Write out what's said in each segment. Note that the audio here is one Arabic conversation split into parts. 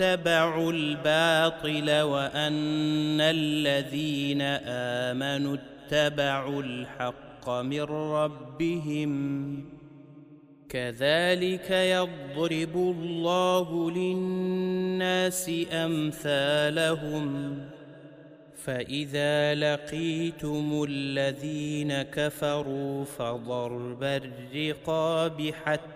اتبعوا الباطل وأن الذين آمنوا اتبعوا الحق من ربهم كذلك يضرب الله للناس أمثالهم فإذا لقيتم الذين كفروا فضرب الرقاب حتى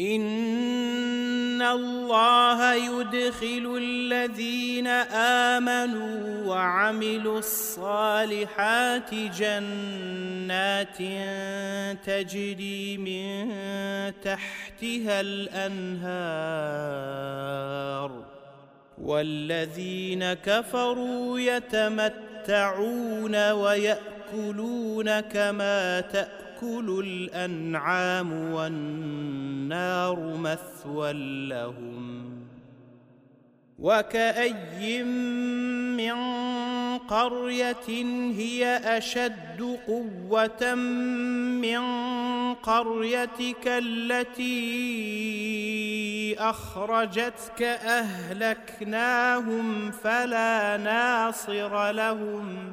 ان الله يدخل الذين امنوا وعملوا الصالحات جنات تجري من تحتها الانهار والذين كفروا يتمتعون وياكلون كما تاكل تأكل الأنعام والنار مثوى لهم وكأي من قرية هي أشد قوة من قريتك التي أخرجتك أهلكناهم فلا ناصر لهم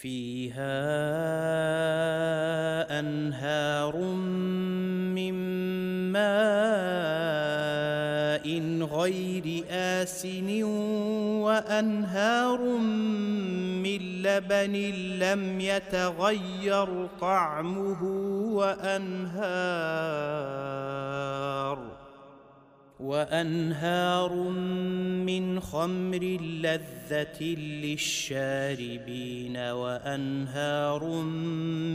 فيها أنهار من ماء غير آسن وأنهار من لبن لم يتغير طعمه وأنهار وأنهار من خمر لذة للشاربين وأنهار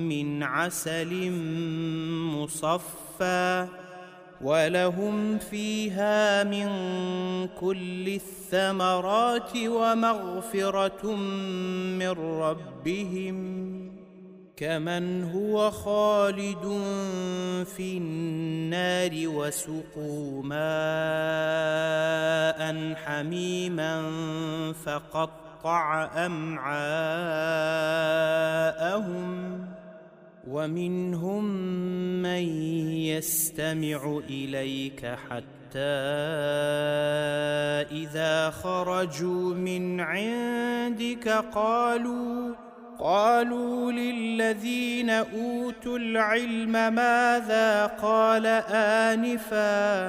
من عسل مصفى ولهم فيها من كل الثمرات ومغفرة من ربهم كمن هو خالد في النار وسقوا ماء حميما فقطع أمعاءهم ومنهم من يستمع إليك حتى إذا خرجوا من عندك قالوا قالوا للذين أوتوا العلم ماذا قال آنفا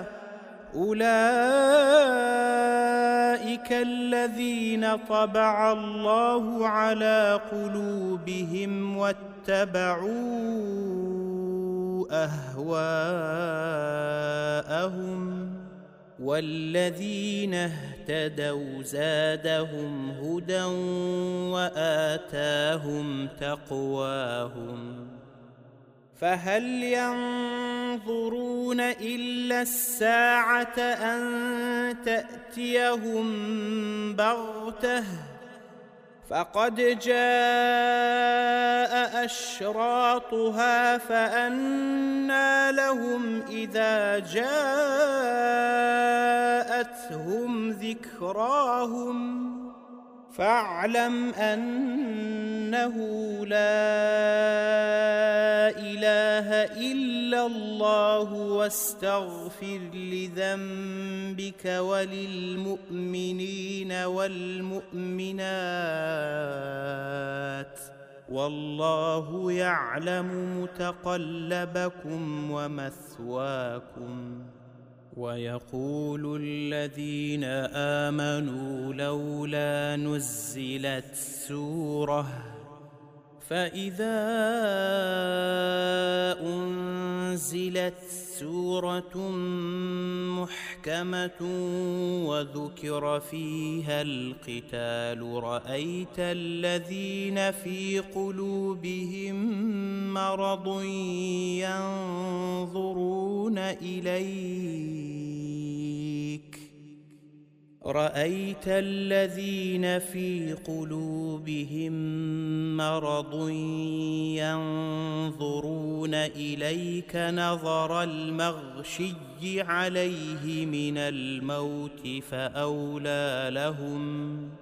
أولئك الذين طبع الله على قلوبهم واتبعوا أهواءهم والذين اهتدوا زادهم هدى وآتاهم تقواهم فهل ينظرون إلا الساعة أن تأتيهم بغتة فقد جاء أشراطها فأنى لهم إذا جاءتهم ذكراهم. فاعلم أنه لا إله إلا الله واستغفر لذنبك وللمؤمنين والمؤمنات والله يعلم متقلبكم ومثواكم ويقول الذين آمنوا لولا نزلت سورة فإذا أنزلت سورة محكمة وذكر فيها القتال رأيت الذين في قلوبهم مرض ينظرون إليك رأيت الذين في قلوبهم مرض ينظرون إليك نظر المغشي عليه من الموت فأولى لهم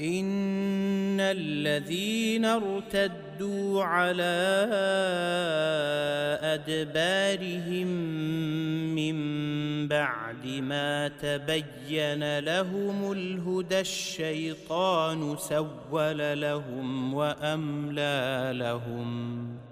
إن الذين ارتدوا على أدبارهم من بعد ما تبين لهم الهدى الشيطان سول لهم وأملى لهم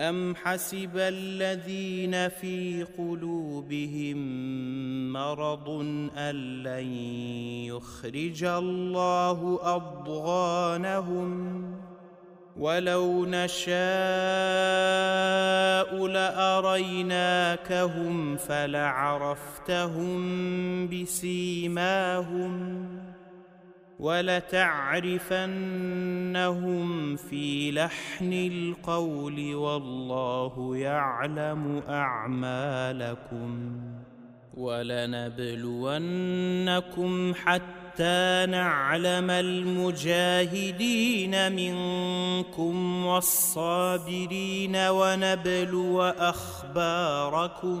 أم حسب الذين في قلوبهم مرض أن لن يخرج الله أضغانهم ولو نشاء لأريناكهم فلعرفتهم بسيماهم ولتعرفنهم في لحن القول والله يعلم أعمالكم ولنبلونكم حتى نعلم المجاهدين منكم والصابرين ونبلو أخباركم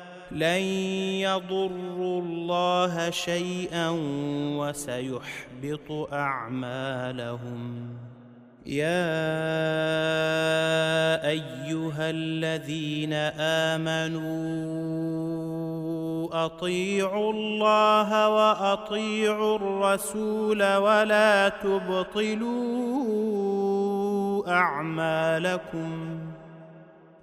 لن يضروا الله شيئا وسيحبط أعمالهم. يا أيها الذين آمنوا أطيعوا الله وأطيعوا الرسول ولا تبطلوا أعمالكم.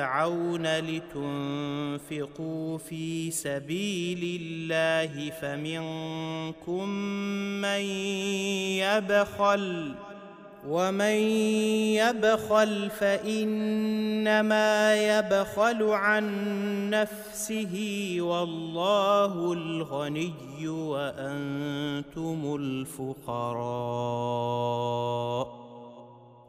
تدعون لتنفقوا في سبيل الله فمنكم من يبخل ومن يبخل فإنما يبخل عن نفسه والله الغني وأنتم الفقراء